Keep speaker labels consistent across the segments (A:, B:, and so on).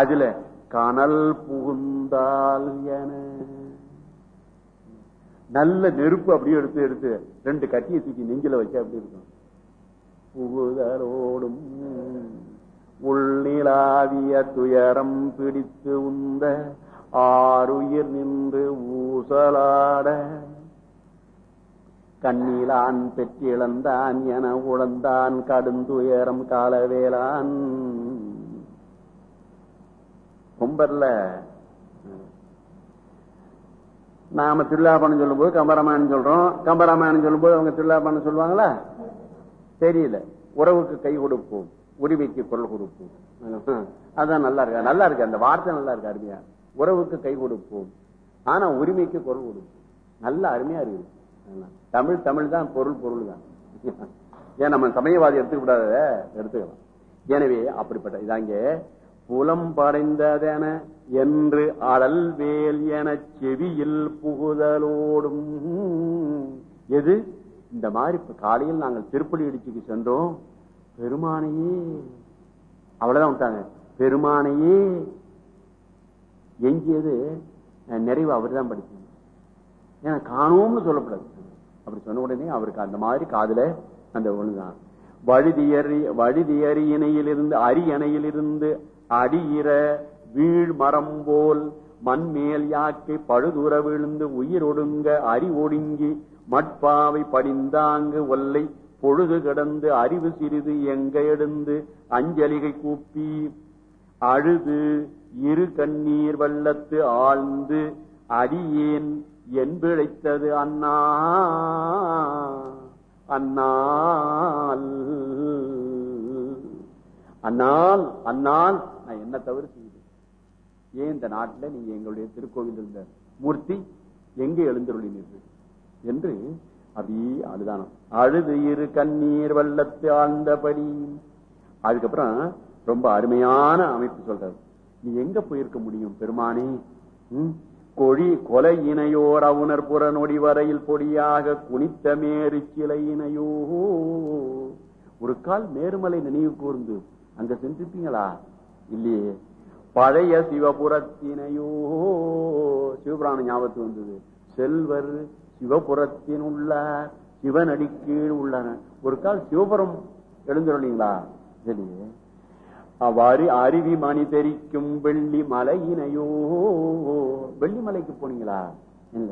A: அதுல கனல் புகுந்தால் என. நல்ல நெருப்பு அப்படியே எடுத்து எடுத்து ரெண்டு கட்டியை தூக்கி நெஞ்சில வச்சு அப்படி இருக்கும். புகுதலோடும் உள்நிலாவிய துயரம் பிடித்து உந்த ஆறுயிர் நின்று ஊசலாட கண்ணீலான் பெற்றிழந்தான் என உழந்தான் கடுந்துயரம் காலவேலான் கொம்பர்ல நாம திருவிழாபணம் சொல்லும் போது கம்பராமாயணம் சொல்றோம். கம்பராமாயணம் சொல்லும் போது அவங்க திருவிழாபணம் சொல்லுவாங்களா? தெரியல. உறவுக்கு கை கொடுப்போம். உரிமைக்கு குரல் கொடுப்போம். அதான் நல்லா இருக்கா? நல்லா இருக்கு? அந்த வார்த்தை நல்லா இருக்கு? அருமையா? உறவுக்கு கை கொடுப்போம். ஆனா உரிமைக்கு குரல் கொடுப்போம். நல்ல அருமையா இருக்கு தமிழ் தமிழ் தான் பொருள் பொருள் தான். ஏன் நம்ம சமயவாதி எடுத்துக்க கூடாத எடுத்துக்கலாம். எனவே அப்படிப்பட்ட இதாங்க புலம் படைந்ததென என்று அடல் வேல் என செவியில் புகுதலோடும். எது? இந்த மாதிரி இப்ப காலையில் நாங்கள் திருப்பலி இடிச்சுக்கு சென்றோம். பெருமானையே. அவ்வளவுதான் விட்டாங்க. பெருமானையே. எங்கியது நிறைவு அவர் தான் ஏன்னா காணோம்னு சொல்லப்படாது. அப்படி சொன்ன உடனே அவருக்கு அந்த மாதிரி காதுல அந்த ஒண்ணுதான். வழுதியறி இணையிலிருந்து அரியணையிலிருந்து அடியிற வீழ் மரம் போல் மண்மேல் யாக்கை பழுதுற விழுந்து உயிர் ஒடுங்க அறி ஒடுங்கி மட்பாவை படிந்தாங்கு ஒல்லை பொழுது கிடந்து அறிவு சிறிது எங்க எடுந்து அஞ்சலிகை கூப்பி அழுது இரு கண்ணீர் வெள்ளத்து ஆழ்ந்து அடியேன் என் பிழைத்தது அண்ணா அண்ணால். அண்ணால் அண்ணால் என்ன தவறு செய்யுது ஏன் இந்த நாட்டில் நீங்க எங்களுடைய திருக்கோவில் இருந்த மூர்த்தி எங்கே எழுந்தருளினீர்கள்? என்று அப்படியே அழுதானம். அழுது இரு கண்ணீர் வல்லத்து ஆழ்ந்தபடி. அதுக்கப்புறம் ரொம்ப அருமையான அமைப்பு சொல்றாரு. நீ எங்க போயிருக்க முடியும் பெருமானே? கொழி கொலை இணையோர் அவுணர் புற நொடி வரையில் பொடியாக குனித்த மேரு சிலை இணையோ. ஒரு கால் மேருமலை நினைவு கூர்ந்து அங்க சென்றிருப்பீங்களா? இல்லையே. பழைய சிவபுரத்தினையோ சிவபுராண ஞாபகத்து வந்தது. செல்வர் சிவபுரத்தின் உள்ளார் சிவனடி கீழ் உள்ளன ஒரு கால் சிவபுரம் எழுந்துள்ளீங்களா சரியே அவ்வாறு அருவி மணி தெரிக்கும் வெள்ளி மலையினையோ வெள்ளி மலைக்கு போனீங்களா? இல்ல.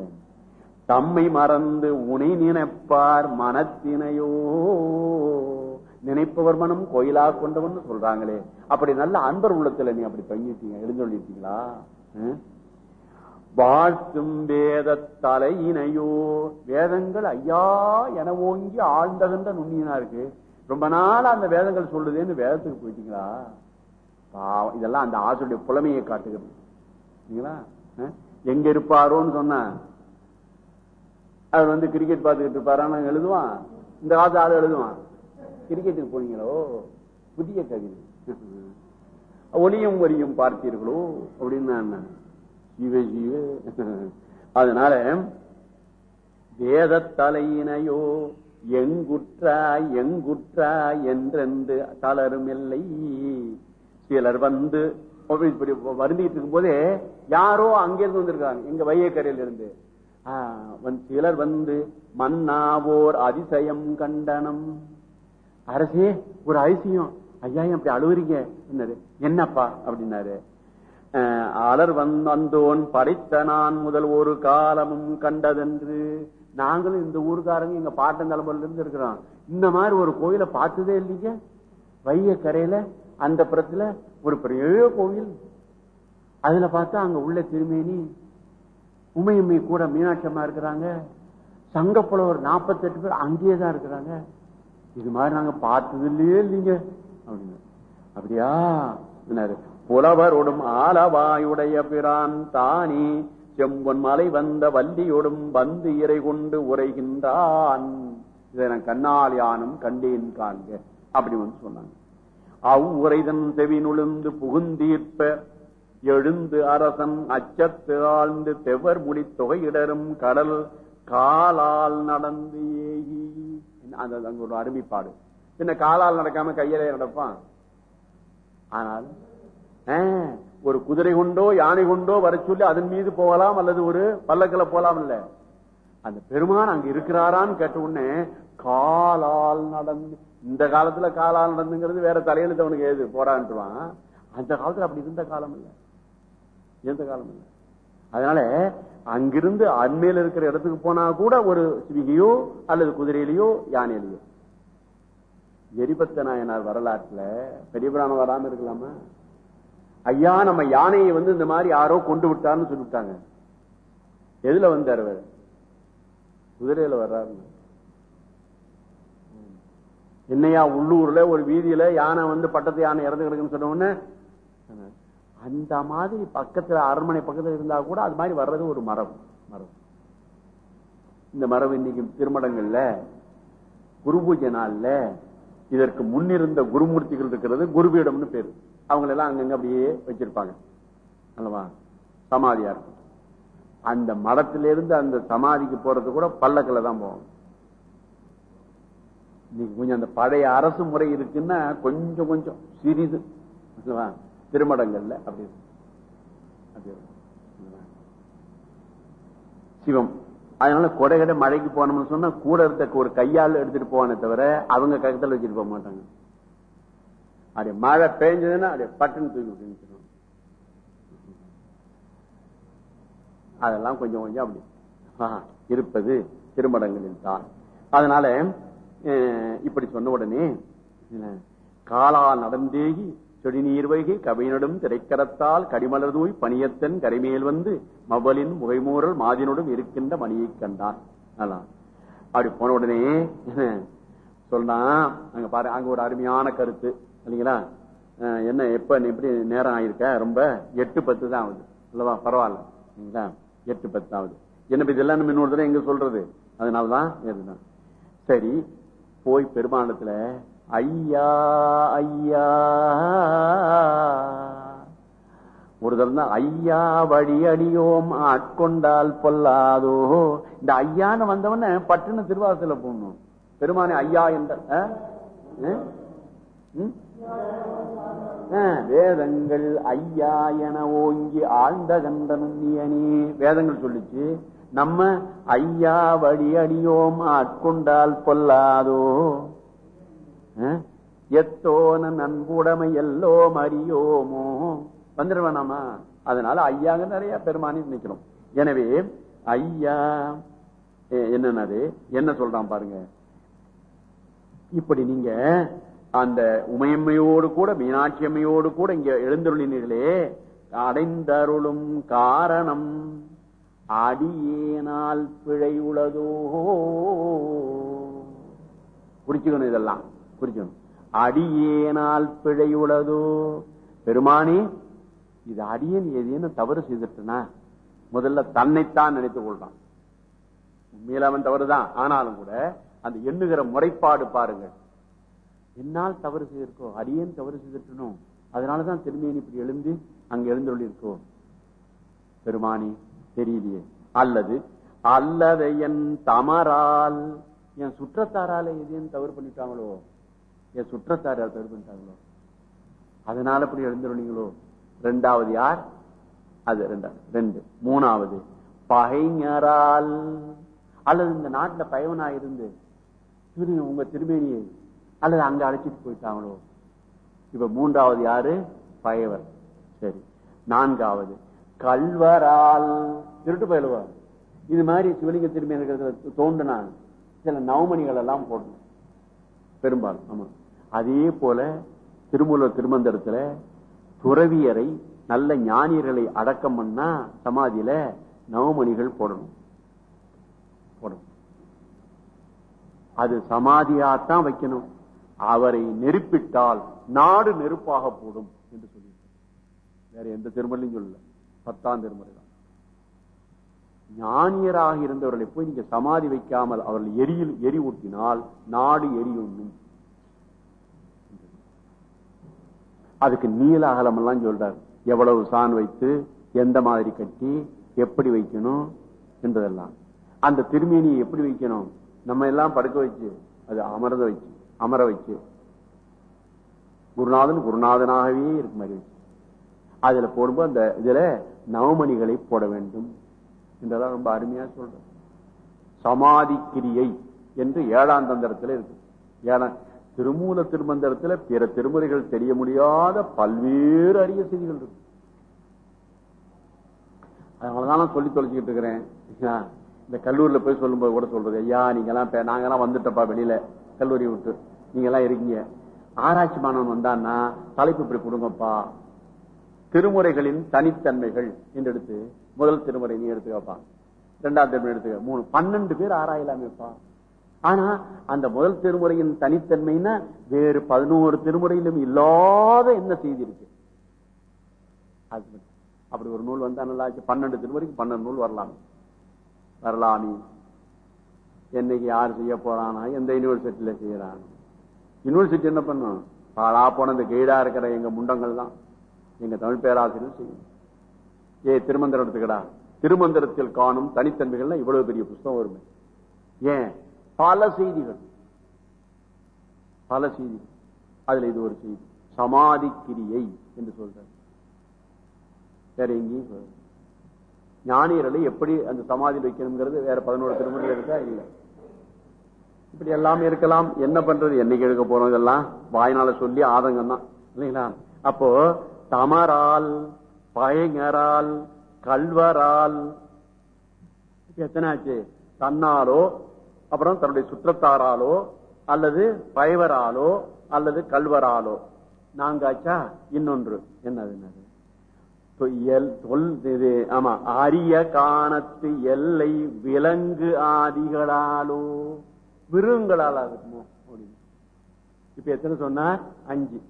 A: தம்மை மறந்து உனை நினைப்பார் மனத்தினையோ நினைப்பவர் மனம் கோயிலா கொண்டவன் சொல்றாங்களே. அப்படி நல்ல அன்பர் உள்ளத்துல நீ அப்படி தங்கிட்டீங்க எழுந்தொள்ளிட்டீங்களா வாழ்த்தும் வேத தலையினையோ. வேதங்கள் ஐயா என ஓங்கி ஆழ்ந்தகன்ற நுண்ணியனா இருக்கு. ரொம்ப நாள் அந்த வேதங்கள் சொல்லுதேன்னு வேதத்துக்கு போயிட்டீங்களா? இதெல்லாம் அந்த ஆசுடைய புலமையை காட்டுகிறது. எங்க இருப்பாரோன்னு சொன்ன அவர் வந்து கிரிக்கெட் பார்த்துக்கிட்டு இருப்பாரான்னு எழுதுவான். இந்த காலத்து ஆளு எழுதுவான். கிரிக்கெட்டுக்கு போனீங்களோ? புதிய கவிதை. ஒளியும் ஒலியும் பார்த்தீர்களோ? அப்படின்னு ஜீவ அதனால வேத தலையினையோ எங்குற்றா எங்குற்றா என்றென்று தளரும் இல்லை. சிலர் வந்து இப்படி வருந்திட்டு இருக்கும் போதே யாரோ அங்கிருந்து வந்திருக்காங்க. எங்க வையக்கரையில இருந்து. சிலர் வந்து மன்னாவோர் அதிசயம் கண்டனம். அரசே ஒரு அதிசயம் ஐயா அப்படி அழுவுறீங்க என்னது? என்னப்பா? அப்படின்னாரு. அலர் வந்தோன் படைத்த நான் முதல் ஒரு காலமும் கண்டதென்று. நாங்களும் இந்த ஊருக்காரங்க எங்க பாட்டந்தலைமுறையில இருந்து இருக்கிறோம். இந்த மாதிரி ஒரு கோயிலை பார்த்ததே இல்லைங்க. வைய கரையில அந்த புறத்துல ஒரு பெரிய கோவில். அதுல பார்த்தா அங்க உள்ள திருமேனி உமையம்மை கூட மீனாட்சியமா இருக்கிறாங்க. சங்கப்புலவர் நாற்பத்தி எட்டு பேர் அங்கேயே தான் இருக்கிறாங்க. இது மாதிரி நாங்க பார்த்தது இல்லையே இல்லைங்க. அப்படின்னு அப்படியா? புலவரோடும் ஆலவாயுடைய பிரான் தானி செம்பொன் மலை வந்த வள்ளியோடும் வந்து இறை கொண்டு உரைகின்றான். இதை நான் கண்ணால் யானும் கண்டேன் காண்க அப்படி வந்து சொன்னாங்க. அவ்வுரைதன் செவினுழுந்து புகுந்தீர்ப்ப எழுந்து அரசன் அச்சத்து ஆழ்ந்து தெவர் முடி தொகையிடரும் கடல் காலால் நடந்து அந்த அங்க ஒரு அருமைப்பாடு. பின்ன காலால் நடக்காம கையிலே நடப்பான். ஆனால் ஒரு குதிரை கொண்டோ யானை கொண்டோ வர சொல்லி அதன் மீது போகலாம் அல்லது ஒரு பல்லக்கில் போகலாம் இல்ல. அந்த பெருமான் அங்க இருக்கிறாரான்னு கேட்ட உடனே காலால் நடந்து இந்த காலத்துல காலால் நடந்துங்கிறது வேற தலையெழுத்து அவனுக்கு ஏது? போறான்ட்டுவான் அந்த காலத்துல அப்படி இருந்த காலம் இல்ல. எந்த காலம் இல்லை? அதனால அங்கிருந்து அண்மையில இருக்கிற இடத்துக்கு போனா கூட ஒரு சிவிகையோ அல்லது குதிரையிலையோ யானையிலையோ. எரிபத்த நாயனார் வரலாற்றுல பெரியபுராணம் வராம இருக்கலாமா? ஐயா நம்ம யானையை வந்து இந்த மாதிரி யாரோ கொண்டு விட்டார்னு சொல்லிவிட்டாங்க எதுல வந்தார் அவர்? குதிரையில வர்றாரு என்னையா உள்ளூர்ல ஒரு வீதியில யானை வந்து பட்டத்து யானை இறந்து கிடக்குன்னு சொன்ன உடனே அந்த மாதிரி பக்கத்துல அரண்மனை பக்கத்துல இருந்தா கூட அது மாதிரி வர்றது ஒரு மரம் மரம் இந்த மரம் இன்னைக்கு திருமடங்கள்ல குரு பூஜை நாள்ல இதற்கு முன்னிருந்த குருமூர்த்திகள் இருக்கிறது குருபீடம்னு பேரு. அவங்க எல்லாம் அங்கங்க அப்படியே வச்சிருப்பாங்க. அல்லவா? சமாதியா இருக்கும் அந்த மடத்திலிருந்து அந்த சமாதிக்கு போறது கூட பல்லக்கில் தான் போவோம் இன்னைக்கு கொஞ்சம் அந்த பழைய அரசு முறை இருக்குன்னா கொஞ்சம் கொஞ்சம் சிறிது. அல்லவா? திருமடங்கள்ல அப்படி சிவம். அதனால கொடை கடை மழைக்கு போனோம்னு சொன்னா கூட இருக்க ஒரு கையால் எடுத்துட்டு போவானே தவிர அவங்க கக்கத்தில் வச்சுட்டு போக மாட்டாங்க. அப்படியே மழை பெஞ்சதுன்னா அப்படியே பட்டுன்னு தூக்கி விட்டு அதெல்லாம் கொஞ்சம் கொஞ்சம் அப்படி. இருப்பது திருமடங்களில் தான். அதனால அஹ், இப்படி சொன்ன உடனே என்ன, காலா நடந்தேகி செடிநீர் வைகை கவினடும் திரைக்கரத்தால் கடிமலர் தூய் பணியத்தன் கரைமேல் வந்து மவலின் முகைமூரல் மாதினுடன் இருக்கின்ற மணியை கண்டான். அப்படி போன உடனே சொன்னா அங்க பாரு அங்க ஒரு அருமையான கருத்து. இல்லைங்களா? என்ன எப்ப நீ எப்படி நேரம் ஆயிருக்க? ரொம்ப எட்டு பத்து தான் ஆகுது. அல்லவா? பரவாயில்ல. சரிங்களா? எட்டு பத்து ஆகுது. என்ன இப்ப இதெல்லாம் நம்ம இன்னொரு தடவை எங்க சொல்றது? அதனாலதான் சரி போய் பெருமானத்துல ஐயா ஐயா. ஒரு தடவை தான் ஐயா வழி அடியோம் ஆட்கொண்டால் பொல்லாதோ. இந்த ஐயான்னு வந்தவன பட்டுன்னு திருவாசல போடணும். பெருமானே ஐயா என்ற வேதங்கள் ஐயா என ஓங்கி ஆழ்ந்த கண்டனே வேதங்கள் சொல்லிச்சு நம்ம ஐயா வழி அடியோம் ஆட்கொண்டால் பொல்லாதோ. எத்தோன நன்குடைமை எல்லோம் அறியோமோ வந்துட அதனால ஐயாங்க நிறைய பெருமானி நிக்கிறோம் எனவே ஐயா எ- என்னன்னது? என்ன சொல்றான் பாருங்க. இப்படி நீங்க அந்த உமையம்மையோடு கூட மீனாட்சி அம்மையோடு கூட இங்க எழுந்தருளினீர்களே அடைந்தருளும் காரணம் அடியேனால் பிழை உளதோ குறிச்சுக்கணும் இதெல்லாம். குறிக்கணும் அடியேனால் பிழை உளதோ பெருமானே இது அடியேன் ஏதேனும் தவறு செய்துட்டனா? முதல்ல தன்னைத்தான் நினைத்துக் கொள்றான். உண்மையில அவன் தவறுதான். ஆனாலும் கூட அந்த எண்ணுகிற முறைப்பாடு பாருங்க என்னால் தவறு செய்திருக்கோ? அடியேன் தவறு செய்திருக்கணும். அதனாலதான் திரும்பியன் இப்படி எழுந்து அங்க எழுந்துள்ளிருக்கோ பெருமானி தெரியலையே அல்லது அல்லது என் தமரால் என் சுற்றத்தாரால எதையும் தவறு பண்ணிட்டாங்களோ? என் சுற்றத்தாரால் தவறு பண்ணிட்டாங்களோ அதனால இப்படி எழுந்துருளீங்களோ ரெண்டாவது யார்? அது ரெண்டாவது ரெண்டு. மூணாவது பகைஞரால். அல்லது இந்த நாட்டுல பயவனா இருந்து உங்க திருமேனியை அல்லது அங்க அழைச்சிட்டு போயிட்டாங்களோ? இப்ப மூன்றாவது யாரு? பயவர். சரி. நான்காவது கல்வரால். திருட்டு பயிலுவா? இது மாதிரி சிவலிங்க திரும்பி இருக்கிறது சில நவமணிகள் எல்லாம் போடணும். பெரும்பாலும். ஆமா. அதே போல திருமூலர் திருமந்திரத்துல துறவியரை நல்ல ஞானியர்களை அடக்கம் பண்ணா சமாதியில நவமணிகள் போடணும். போடணும். அது சமாதியாத்தான் வைக்கணும். அவரை நெருப்பிட்டால் நாடு நெருப்பாக போடும் என்று சொல்லி வேற எந்த திருமலையும் சொல்லல. பத்தாம் திருமலை தான். ஞானியராக இருந்தவர்களை போய் நீங்க சமாதி வைக்காமல் அவர்கள் எரியில் எரி ஊட்டினால் நாடு எரியுண்ணும் அதுக்கு நீல அகலம் எல்லாம் சொல்றாரு. எவ்வளவு சான் வைத்து எந்த மாதிரி கட்டி எப்படி வைக்கணும் என்பதெல்லாம். அந்த திருமேனியை எப்படி வைக்கணும்? நம்ம எல்லாம் படுக்க வச்சு அது அமர்ந்த வச்சு அமர வச்சு. குருநாதன் குருநாதனாகவே இருக்கு மாதிரி வச்சு. அதுல போடும்போது அந்த இதுல நவமணிகளை போட வேண்டும். என்றெல்லாம் ரொம்ப அருமையா சொல்றேன் சமாதி கிரியை என்று ஏழாம் தந்திரத்தில் இருக்கு. ஏழாம் திருமூல திருமந்திரத்துல பிற திருமுறைகள் தெரிய முடியாத பல்வேறு அரிய செய்திகள் இருக்கு. அதனாலதான் நான் சொல்லி தொலைச்சிக்கிட்டு இருக்கிறேன். இந்த கல்லூரியில போய் சொல்லும்போது கூட சொல்றது ஐயா நீங்க எல்லாம் நாங்கெல்லாம் வந்துட்டப்பா வெளியில கல்லூரி விட்டு. நீங்க எல்லாம் இருக்கீங்க. ஆராய்ச்சி மாணவன் வந்தான்னா தலைப்பு இப்படி கொடுங்கப்பா. திருமுறைகளின் தனித்தன்மைகள். என்று எடுத்து முதல் திருமுறை நீ எடுத்துக்கப்பா. இரண்டாம் திருமுறை எடுத்துக்க. மூணு பன்னெண்டு பேர் ஆராயலாமேப்பா. ஆனா அந்த முதல் திருமுறையின் தனித்தன்மைன்னா வேறு பதினோரு திருமுறையிலும் இல்லாத என்ன செய்தி இருக்கு? அப்படி ஒரு நூல் வந்தா நல்லா பன்னெண்டு திருமுறைக்கு பன்னெண்டு நூல் வரலாம். வரலாமி. என்னைக்கு யார் செய்ய போறானா? எந்த யூனிவர்சிட்டியில செய்யறான்? யூனிவர்சிட்டி என்ன பண்ணும்? பாழா போன இந்த கைடா இருக்கிற எங்க முண்டங்கள் தான். எங்க தமிழ் பேராசிரியர் செய்யும். ஏ திருமந்திரம் எடுத்துக்கடா. திருமந்திரத்தில் காணும் தனித்தன்மைகள்லாம் இவ்வளவு பெரிய புஸ்தகம் வருமே. ஏன்? பல செய்திகள். பல செய்திகள். அதுல இது ஒரு செய்தி. சமாதி கிரியை என்று சொல்றார். வேற எங்கேயும் சொல்ற ஞானியர்களை எப்படி அந்த சமாதி வைக்கணுங்கிறது வேற பதினோரு திருமுறையில் இருக்கா? இல்ல. இப்படி எல்லாம் இருக்கலாம். என்ன பண்றது? என்னைக்கு எடுக்க போறோம் இதெல்லாம்? வாய்னால சொல்லி ஆதங்கம் தான். இல்லைங்களா? அப்போ தமரால் பயங்கரால் கல்வரால் எத்தனை ஆச்சு? தன்னாலோ அப்புறம் தன்னுடைய சுற்றத்தாராலோ அல்லது பயவராலோ அல்லது கல்வராலோ நாங்காச்சா? இன்னொன்று. என்னது இது ஆமா. அரிய காணத்து எல்லை விலங்கு ஆதிகளாலோ. மிருகங்களால் அப்படின்னு. இப்ப எத்தனை சொன்னார்? அஞ்சு.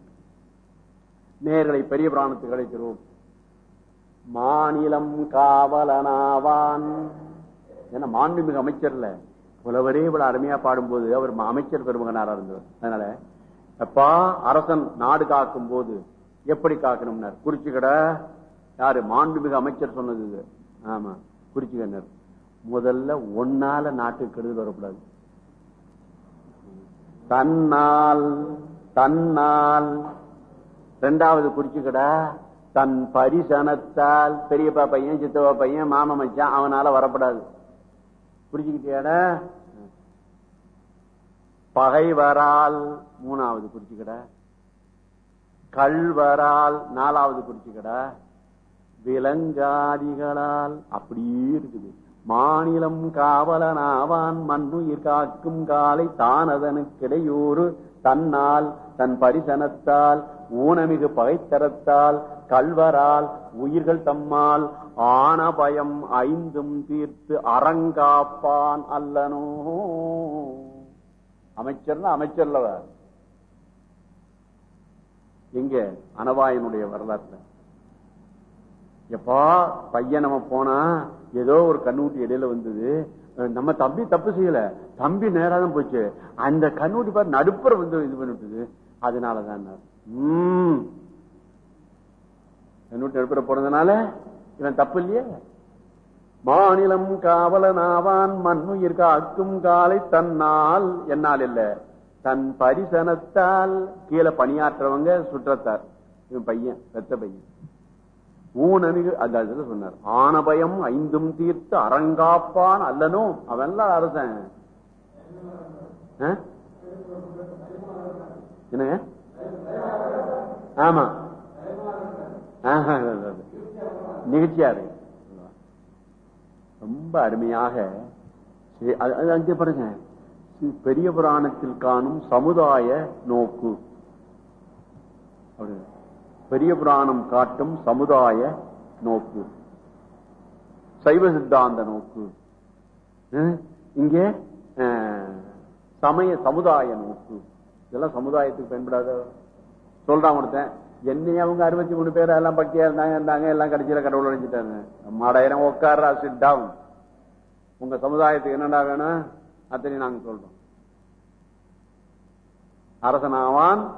A: நேர்களை பெரிய பிராணத்துக்கு அழைக்கிறோம். மாநிலம் காவலனாவான். ஏன்னா மாண்புமிகு அமைச்சர்ல. புலவரே இவ்வளவு அருமையா பாடும்போது அவர் அமைச்சர் பெருமகனாரா இருந்தவர் அதனால அப்பா அரசன் நாடு காக்கும் போது எப்படி காக்கணும்னார்? குறிச்சிக்கடை யாரு? மாண்புமிகு அமைச்சர் சொன்னது ஆமா குறிச்சிக்கண்ணர் முதல்ல ஒன்னால நாட்டுக்கு கெடுதல் வரக்கூடாது. தன்னால் தன்னால். ரெண்டாவது குறிச்சுக்கடா தன் பரிசனத்தால் பெரியப்பா பையன் சித்தப்பா பையன் மாமா மச்சான் அவனால வரப்படாது. புரிஞ்சுக்கிட்டியாடா? பகைவரால் மூணாவது குறிச்சுக்கடா கல்வரால் நாலாவது குறிச்சுக்கட விலங்காதிகளால் அப்படியே இருக்குது. மாநிலம் காவலனாவான் மண்ணுயிர் காக்கும் காலை தானதனுக்கிடையூறு தன்னால் தன் பரிசனத்தால் ஊனமிகு பகைத்தரத்தால் கல்வரால் உயிர்கள் தம்மால் ஆனபயம் ஐந்தும் தீர்த்து அறங்காப்பான் அல்லனோ. அமைச்சர்னா அமைச்சர்லவர் எங்க? அனவாயனுடைய வரலாற்றுல. எப்பா பையன் நம்ம போனா ஏதோ ஒரு கண்ணூட்டி இடையில வந்தது. நம்ம தம்பி தப்பு செய்யல. தம்பி நேரா தான் போச்சு. அந்த கண்ணூட்டி பாரு நடுப்புற வந்து இது பண்ணிட்டு அதனாலதான் உம் கண்ணூட்டி நடுப்புற போனதுனால இவன் தப்பு இல்லையே மாநிலம் காவலனாவான் மண்ணுயிர் காக்கும் காலை தன்னால். என்னால் இல்ல. தன் பரிசனத்தால் கீழே பணியாற்றவங்க சுற்றத்தார். இவன் பையன் பெத்த பையன். ஊனமிகு அந்த சொன்னார். ஆனபயம் ஐந்தும் தீர்த்து அரங்காப்பான் அல்லனும் அவன்லாம் அரசன். ஆ? என்னங்க ஆமா ஆஹா, அது, அது. மகிழ்ச்சியா இருக்கு ரொம்ப அருமையாக அங்கே பாருங்க. பெரிய புராணத்தில் காணும் சமுதாய நோக்கு. பெரிய புராணம் காட்டும் சமுதாய நோக்கு. சைவ சித்தாந்த நோக்கு. இங்கே சமய சமுதாய நோக்கு. இதெல்லாம் சமுதாயத்துக்கு பயன்படாத சொல்றான் ஒருத்தன். என்னைய அவங்க அறுபத்தி மூணு பேர் எல்லாம் பட்டியா இருந்தாங்க இருந்தாங்க எல்லாம் கடைசியில கடவுள் அடைஞ்சிட்டாங்க மாடாயிரம் உட்கார்றா சிட் டவுன் உங்க சமுதாயத்துக்கு என்னடா வேணும்? அத்தனை நாங்க சொல்றோம். அரசனாவான்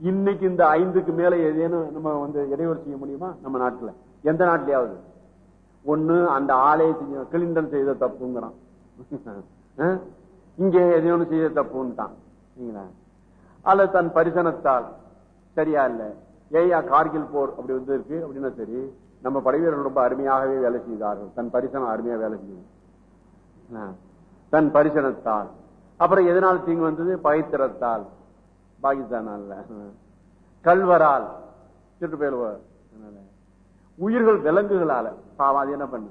A: இன்னைக்கு இந்த ஐந்துக்கு மேல ஏதேனும் நம்ம வந்து இடையூறு செய்ய முடியுமா? நம்ம நாட்டுல. எந்த நாட்டிலேயாவது. ஒண்ணு அந்த ஆலயத்தை கிளிண்டன் செய்த தப்புங்கிறான். அஹ்? இங்கே எதையோ செய்த தப்புன்ட்டான். சரிங்களா அல்லது தன் பரிசனத்தால். சரியா இல்ல? ஏயா கார்கில் போர் அப்படி வந்து இருக்கு. அப்படின்னா சரி நம்ம படைவீரர்கள் ரொம்ப அருமையாகவே வேலை செய்தார்கள். தன் பரிசனம் அருமையா வேலை செய்யும் தன் பரிசனத்தால். அப்புறம் எதனால் தீங்கு வந்தது? பகைத்திறத்தால் பாகிஸ்தானால. கல்வரால். சுட்டு அதனால. உயிர்கள் விலங்குகளால. பாவம் அது என்ன பண்ணு?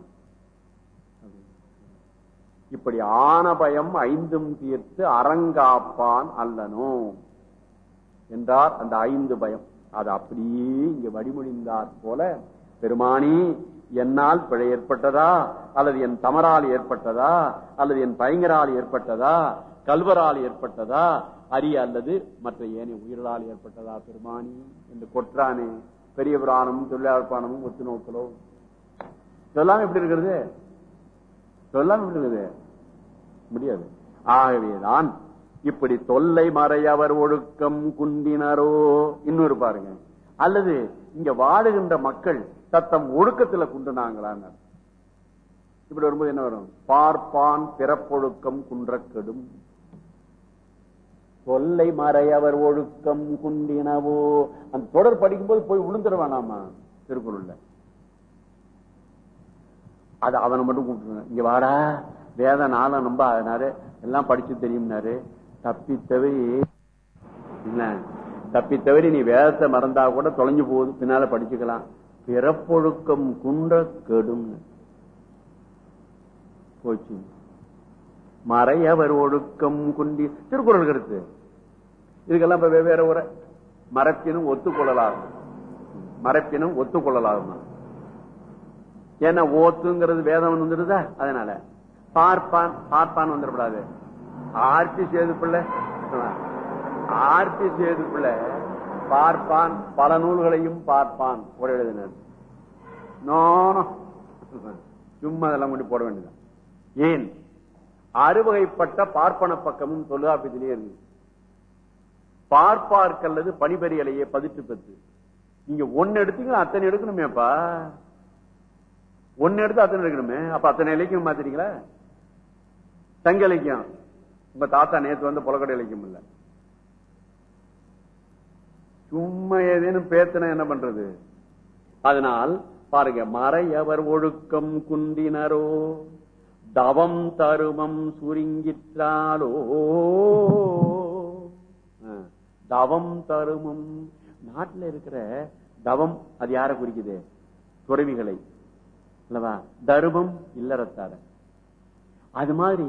A: இப்படி ஆன பயம் ஐந்தும் தீர்த்து அறங்காப்பான் அல்லனும் என்றார் அந்த ஐந்து பயம். அது அப்படியே இங்க வழிமொழிந்தார் போல பெருமானி என்னால் பிழை ஏற்பட்டதா? அல்லது என் தமரால் ஏற்பட்டதா? அல்லது என் பயங்கரால் ஏற்பட்டதா? கல்வரால் ஏற்பட்டதா? அரிய அல்லது மற்ற ஏனைய உயிர்களால் ஏற்பட்டதா பெருமானி? என்று கொற்றானே. பெரிய புராணமும் தொழிலாளர்பானமும் ஒத்து நோக்கலோ? சொல்லாம எப்படி இருக்கிறது? சொல்லாம எப்படி இருக்குது? முடியாது. ஆகவேதான் இப்படி தொல்லை மறையவர் ஒழுக்கம் குந்தினரோ இன்னொரு பாருங்க. அல்லது இங்க வாழுகின்ற மக்கள் தத்தம் ஒழுக்கத்துல குண்டுனாங்களான்னு இப்படி வரும்போது என்ன வரும்? பார்ப்பான் பிறப்பொழுக்கம் குன்றக்கெடும். தொல்லை மறையவர் ஒழுக்கம் குண்டினவோ அந்த தொடர் படிக்கும்போது போய் விழுந்துருவானாமா திருக்குறள்ல. அது அவனை மட்டும் கூப்பிட்டு இங்க வாடா வேத நாளம் ரொம்ப ஆகினாரு. எல்லாம் படிச்சு தெரியும்னாரு. தப்பித்தவை இல்ல தப்பித்தவரி நீ வேதத்தை மறந்தா கூட தொலைஞ்சு போகுது. பின்னால படிச்சுக்கலாம். பிறப்பொழுக்கம் குன்ற கெடும் போச்சு. மறையவர் ஒழுக்கம் குண்டி திருக்குறள் கருத்து. இதுக்கெல்லாம் இப்ப வெவ்வேறு உரை மறப்பினும் ஒத்துக்கொள்ளலாகும். மறப்பினும் ஒத்துக்கொள்ளலாகும். ஏன்னா ஓத்துங்கிறது வேதம் வந்துடுதா? அதனால. பார்ப்பான் பார்ப்பான் வந்துடக்கூடாது ஆர்த்தி சேது பிள்ளை. ஆர்த்தி சேது பிள்ளை பார்ப்பான் பல நூல்களையும் பார்ப்பான் ஒரு எழுதினர். நானும் சும்மா அதெல்லாம் கொண்டு போட வேண்டியதான் ஏன்? அறுவகைப்பட்ட பார்ப்பன பக்கமும் தொல்காப்பியத்திலே இருக்கு பார்ப்பார்க்கல்லது பணிபெரியலையே பதிட்டு பத்து நீங்க ஒன்னு எடுத்தீங்கன்னா அத்தனை எடுக்கணுமேப்பா? ஒன்னு எடுத்து அத்தனை எடுக்கணுமே? அப்ப அத்தனை இலக்கியம் மாத்திரீங்களா தங்க இலக்கியம். இப்ப தாத்தா நேத்து வந்து புலக்கடை இலக்கியம் முடியல. சும்மா ஏதேனும் பேத்தன என்ன பண்றது? அதனால் பாருங்க மறையவர் ஒழுக்கம் குண்டினரோ தவம் தருமம் சுருங்கிற்றாலோ தவம் தருமம் நாட்டுல இருக்கிற தவம் அது யார குறிக்குது? துறவிகளை அல்லவா? தருமம் இல்லறத்தார. அது மாதிரி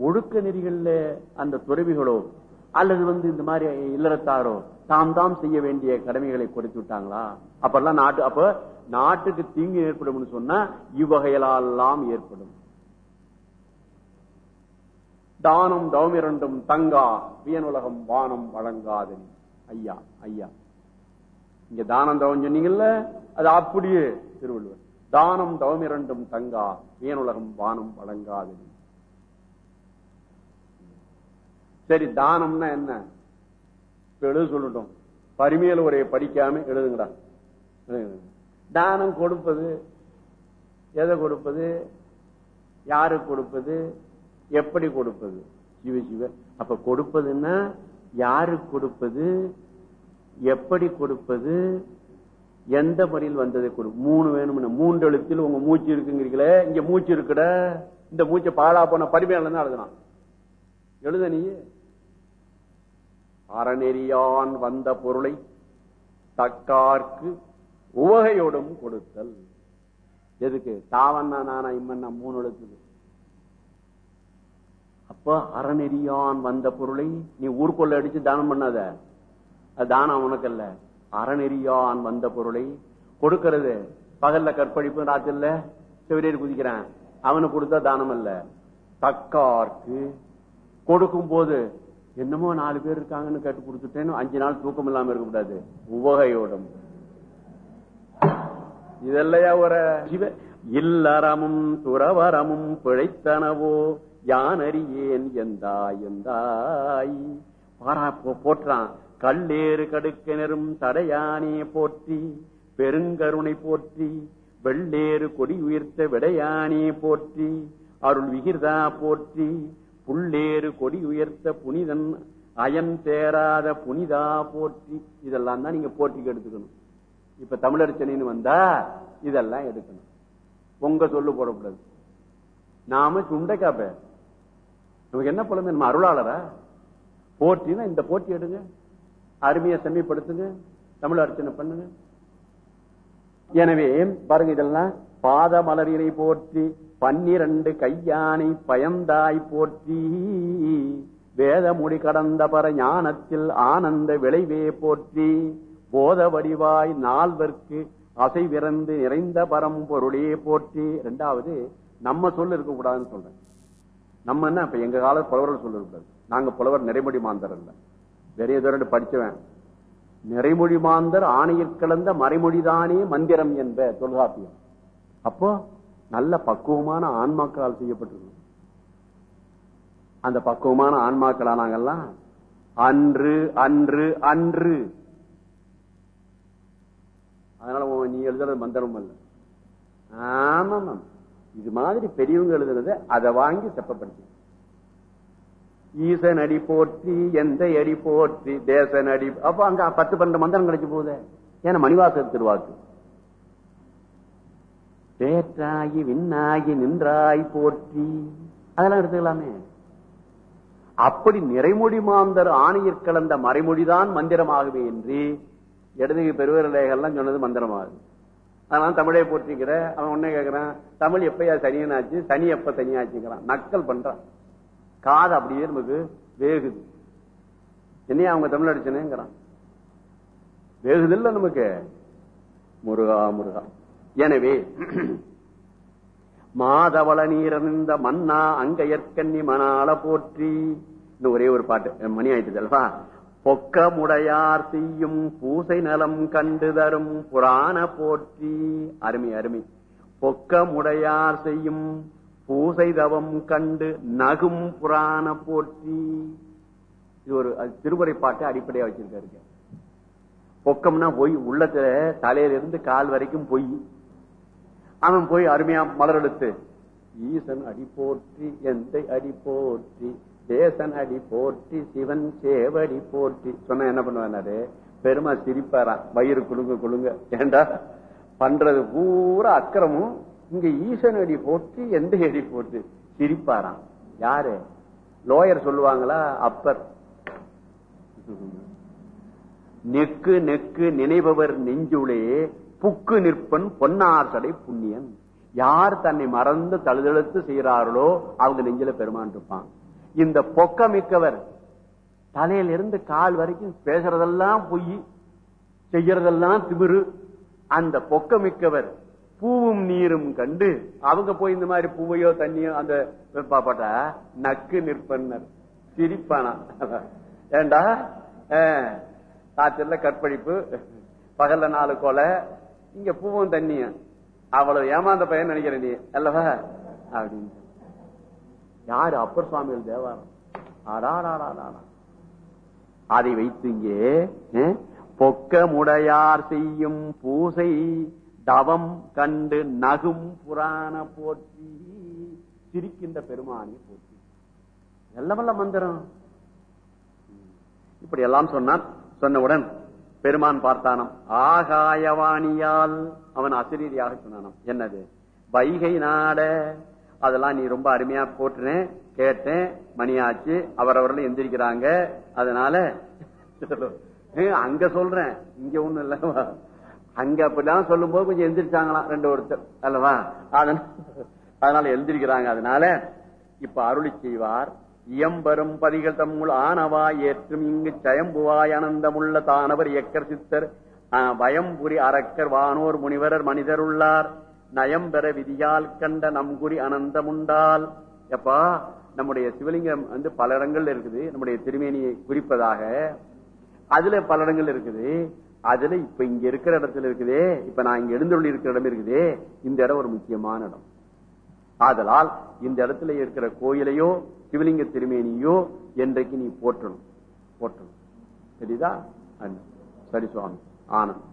A: ஒழுக்க நெறிகள்ல அந்த துறவிகளோ அல்லது வந்து இந்த மாதிரி இல்லறத்தாரோ தாம் தாம் செய்ய வேண்டிய கடமைகளை குறைத்து விட்டாங்களா? அப்பெல்லாம் நாட்டு அப்ப நாட்டுக்கு தீங்கு ஏற்படும் சொன்னா இவ்வகையெல்லாம் ஏற்படும். தானம் தவமிரண்டும் தங்கா தங்கா வியனுலகம் வானம் வழங்காதனி. ஐயா ஐயா. இங்க தானம் தவம் சொன்னீங்கல்ல அது அப்படியே திருவள்ளுவர். தானம் தவமிரண்டும் தங்கா வியனுலகம் வானம் வழங்காதனி. சரி தானம்னா என்ன? இப்ப எழுத சொல்லட்டும். பரிமையில உரையை படிக்காம எழுதுங்கடா. தானம் கொடுப்பது எதை கொடுப்பது? யாரு கொடுப்பது? எப்படி கொடுப்பது? சிவ சிவ. அப்ப கொடுப்பதுன்னா யாருக்கு கொடுப்பது? எப்படி கொடுப்பது? எந்த முறையில் வந்ததை கொடு. மூணு வேணும்னு. மூன்று எழுத்தில் உங்க மூச்சு இருக்குங்கிறீங்களே இங்க மூச்சு இருக்குட. இந்த மூச்சை பாழா போன பரிமையாளர் தான் எழுத நீ அறநெறியான் வந்த பொருளை தக்கார்க்கு உவகையோடும் கொடுத்தல். எதுக்கு? தாவண்ணா நானா இம்மன்னா மூணு எழுத்துது. அப்ப அறநெறியான் வந்த பொருளை நீ ஊர்கொள்ள அடிச்சு தானம் பண்ணாத. அது தானம் உனக்கல்ல. அறநெறியான் வந்த பொருளை கொடுக்கிறது. பகல்ல கற்பழிப்பு ராத்திரில செவிலியர் குதிக்கிறான். அவனுக்கு கொடுத்தா தானம் அல்ல தக்கார்க்கு கொடுக்கும் போது என்னமோ நாலு பேர் இருக்காங்கன்னு கேட்டு கொடுத்துட்டேன்னு அஞ்சு நாள் தூக்கம் இல்லாம இருக்க கூடாது. உவகையோடும். இதெல்லையா ஒரு சிவ இல்லறமும் துறவரமும் பிழைத்தனவோ யானறியேன் எந்தாய் எந்தாய். பாரா போ- போற்றான். கல்லேறு கடுக்கிணரும் தடையானே போற்றி பெருங்கருணை போற்றி வெள்ளேறு கொடி உயிர்த்த விடையானே போற்றி அருள் விகிர்தா போற்றி புள்ளேறு கொடி உயர்த்த புனிதன் அயன் தேராத புனிதா போற்றி. இதெல்லாம் தான் நீங்க போட்டிக்கு எடுத்துக்கணும். இப்ப தமிழர்ச்சனின்னு வந்தா இதெல்லாம் எடுக்கணும். பொங்க சொல்லு போடக்கூடாது. நாம சுண்டைக்காப்ப நமக்கு என்ன புலமை நம்ம அருளாளரா? போட்டினா இந்த போட்டி எடுங்க. அருமையை செம்மைப்படுத்துங்க. தமிழ் அர்ச்சனை பண்ணுங்க. எனவே பாருங்க இதெல்லாம் பாத மலரினை போற்றி பன்னிரண்டு கையானை பயந்தாய் போற்றி. வேதமொழி கடந்த பர ஞானத்தில் ஆனந்த விளைவே போற்றி. போத வடிவாய் நால்வர்க்கு அசைவிறந்து நிறைந்த பரம் பொருளே போற்றி. ரெண்டாவது நம்ம சொல்ல இருக்கக்கூடாதுன்னு சொல்றேன். நம்ம என்ன இப்ப எங்க கால புலவர்கள் சொல்ல நாங்க புலவர் நிறைமொழி மாந்தர் இல்ல பெரிய தூரம் படிச்சவன். நிறைமொழி மாந்தர் ஆணையில் கலந்த மறைமொழிதானே மந்திரம் என்ப தொல்காப்பியம். அப்போ நல்ல பக்குவமான ஆன்மாக்களால் செய்யப்பட்டிருக்கும் அந்த பக்குவமான ஆன்மாக்களானாங்கெல்லாம் அன்று அன்று அன்று. அதனால உன் நீ எழுதுறது மந்திரம் அல்ல. ஆமா இது மாதிரி பெரியவங்க எழுதுறது அதை வாங்கி செப்பப்படுத்தி. ஈசன் அடி போற்றி எந்த அடி போற்றி தேசன் அடி அப்ப அங்க பத்து பன்னெண்டு மந்திரம் கிடைச்சு போகுது. ஏன்னா மணிவாசர் திருவாக்கு. பேற்றாகி விண்ணாகி நின்றாய் போற்றி. அதெல்லாம் எடுத்துக்கலாமே. அப்படி நிறைமொழி மாந்தர் ஆணையர் கலந்த மறைமொழிதான் மந்திரமாகவே என்று இடதுகை பெருவரலேகெல்லாம் சொன்னது மந்திரமாகும் அதனால தமிழை போற்றிக்கிற அவன் ஒன்னே கேட்கிறான் தமிழ் எப்பயா சனியனாச்சு சனி எப்ப தனியாச்சுங்கிறான் நக்கல் பண்றான். காது அப்படியே நமக்கு வேகுது. என்னையா அவங்க தமிழ் அடிச்சனேங்கிறான். வேகுதில்ல நமக்கு. முருகா முருகா. எனவே மாதவள நீரணிந்த மன்னா அங்கையற்கண்ணி மணால போற்றி. இன்னும் ஒரே ஒரு பாட்டு மணி ஆயிட்டு அல்வா பொக்கமுடையார் செய்யும் பூசை நலம் கண்டு தரும் புராண போற்றி. அருமை அருமை. பொக்கமுடையார் செய்யும் பூசை தவம் கண்டு நகும் புராண போற்றி. இது ஒரு திருமுறை பாட்டு அடிப்படையா வச்சிருக்காரு. பொக்கம்னா பொய் உள்ளத்துல தலையில இருந்து கால் வரைக்கும் பொய். அவன் போய் அருமையா மலர் எடுத்து ஈசன் அடி போற்றி எந்த அடி போற்றி தேசன் அடி போற்றி சிவன் சேவடி போற்றி. சொன்ன என்ன பண்ணுவாரு பெருமா சிரிப்பாராம் வயிறு குழுங்க குழுங்க ஏண்டா? பண்றது பூரா அக்கிரமும். இங்க ஈசன் அடி போற்றி எந்த அடி போற்றி. சிரிப்பாராம். யாரு? லோயர் சொல்லுவாங்களா? அப்பர். நெக்கு நெக்கு நினைபவர் நெஞ்சுளே புக்கு நிற்பன் பொன்னார் சடை புண்ணியன். யார் தன்னை மறந்து தழுதழுத்து செய்கிறார்களோ அவங்க நெஞ்சில பெருமான் இருப்பான். இந்த பொக்கமிக்கவர் தலையிலிருந்து கால் வரைக்கும் பேசுறதெல்லாம் பொய் செய்யறதெல்லாம் திமிரு. அந்த பொக்கமிக்கவர் பூவும் நீரும் கண்டு அவங்க போய் இந்த மாதிரி பூவையோ தண்ணியோ அந்த பாப்பாட்ட நக்கு நிற்பன்னர். சிரிப்பானா? ஏண்டா? ராத்திரில கற்பழிப்பு பகல்ல நாலு கொலை இங்க பூவும் தண்ணியும் அவ்வளவு ஏமாந்த பையன் நினைக்கிற நீ அல்லவா? அப்படின்னு. யாரு? அப்பர் சுவாமிகள் தேவாரம் அதை வைத்து இங்கே பொக்க முடையார் செய்யும் பூசை தவம் கண்டு நகும் புராண போற்றி சிரிக்கின்ற பெருமானி போற்றி. நல்லவல்ல மந்திரம். இப்படி எல்லாம் சொன்னான் சொன்னவுடன் பெருமான் பார்த்தானாம். ஆகாயவாணியால் அவன் அசிரீதியாக சொன்னானாம். என்னது? வைகை நாட. அதெல்லாம் நீ ரொம்ப அருமையா போட்டுனேன் கேட்டேன் மணியாச்சு அவரவர்கள் எந்திரிக்கிறாங்க. அதனால அங்க சொல்றேன். இங்க ஒண்ணும் இல்ல. அங்க அப்படிலாம் சொல்லும் போது கொஞ்சம் எந்திரிச்சாங்களாம் ரெண்டு ஒருத்தர். அல்லவா? அதனால எந்திரிக்கிறாங்க. அதனால இப்ப அருளி செய்வார். இயம்பெரும் பதிகள் தம்முள் ஆனவா ஏற்றும் இங்கு சயம்புவாய் அனந்தமுள்ள தானவர் எக்கர் சித்தர். பயம்புரி அரக்கர் வானோர் முனிவரர் மனிதர் உள்ளார் நயம்பெற விதியால் கண்ட நம்குறி அனந்தமுண்டால். எப்பா நம்முடைய சிவலிங்கம் வந்து பல இடங்கள்ல இருக்குது. நம்முடைய திருமேனியை குறிப்பதாக. அதுல பல இடங்கள் இருக்குது. அதுல இப்ப இங்க இருக்கிற இடத்துல இருக்குதே. இப்ப நான் இங்க எழுந்துள்ள இருக்கிற இடம் இருக்குதே. இந்த இடம் ஒரு முக்கியமான இடம். ஆதலால் இந்த இடத்துல இருக்கிற கோயிலையோ சிவலிங்க திருமேனியோ என்றைக்கு நீ போற்றணும்? போற்றணும். சரிதா சரி சுவாமி. ஆனந்த்.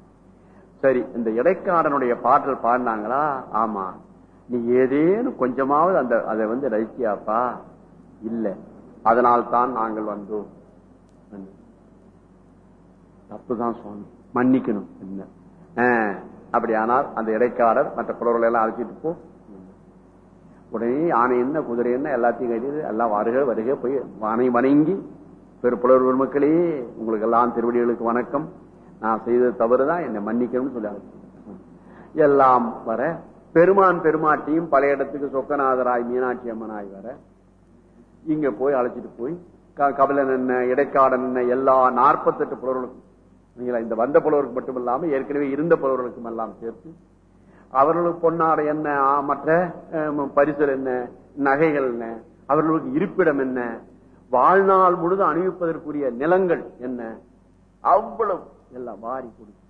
A: சரி இந்த இடைக்காரனுடைய பாடல் பாடினாங்களா? ஆமா. நீ ஏதேனும் கொஞ்சமாவது அந்த அதை வந்து ரசிக்கியாப்பா? இல்ல. அதனால்தான் நாங்கள் வந்தோம். தப்புதான் சுவாமி. மன்னிக்கணும். என்ன? ஆஹ், அப்படியானால் அந்த இடைக்காரர் மற்ற புலவர்கள் எல்லாம் அழைச்சிட்டு போ. உடனே யானை என்ன குதிரை என்ன எல்லாத்தையும் கட்டிட்டு எல்லாம் வருக வருக போய் வானை வணங்கி பெரு புலவர் பெருமக்களே உங்களுக்கு எல்லாம் திருவடிகளுக்கு வணக்கம். நான் செய்தது தவறுதான் என்னை மன்னிக்கணும்னு சொல்லி எல்லாம் வர பெருமான் பெருமாட்டியும் பல இடத்துக்கு சொக்கநாதராய் மீனாட்சி அம்மனாய் வர இங்க போய் அழைச்சிட்டு போய் க- கபிலன் என்ன இடைக்காடன் என்ன எல்லா நாற்பத்தெட்டு புலவர்களுக்கும் இந்த வந்த புலவருக்கு மட்டும் இல்லாமல் ஏற்கனவே இருந்த புலவர்களுக்கும் எல்லாம் சேர்த்து அவர்களுக்கு பொன்னாடை என்ன? ஆ, மற்ற பரிசல் என்ன? நகைகள் என்ன? அவர்களுக்கு இருப்பிடம் என்ன? வாழ்நாள் முழுது அணிவிப்பதற்குரிய நிலங்கள் என்ன? அவ்வளவு எல்லாம் வாரி கொடுக்கும்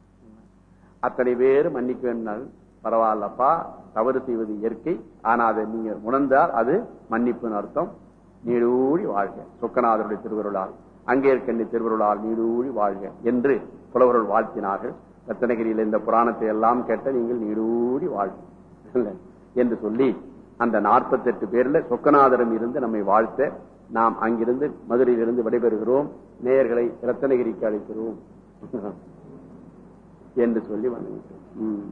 A: அத்தனை பேர் மன்னிக்க வேண்டால் பரவாயில்லப்பா தவறு செய்வது இயற்கை. ஆனா அதை நீங்க உணர்ந்தால் அது மன்னிப்புன்னு அர்த்தம். நீடூழி வாழ்க. சொக்கநாதருடைய திருவருளால் அங்கே இருக்கின்ற திருவருளால் நீடூழி வாழ்க என்று புலவர்கள் வாழ்த்தினார்கள். ரத்தனகிரியில் இந்த புராணத்தை எல்லாம் கேட்ட நீங்கள் நீடூடி வாழ்க என்று சொல்லி அந்த நாற்பத்தெட்டு பேர்ல சொக்கநாதரம் இருந்து நம்மை வாழ்த்த நாம் அங்கிருந்து மதுரையிலிருந்து விடைபெறுகிறோம். நேயர்களை ரத்தனகிரிக்கு அழைக்கிறோம். என்று சொல்லி வணங்குகிறோம்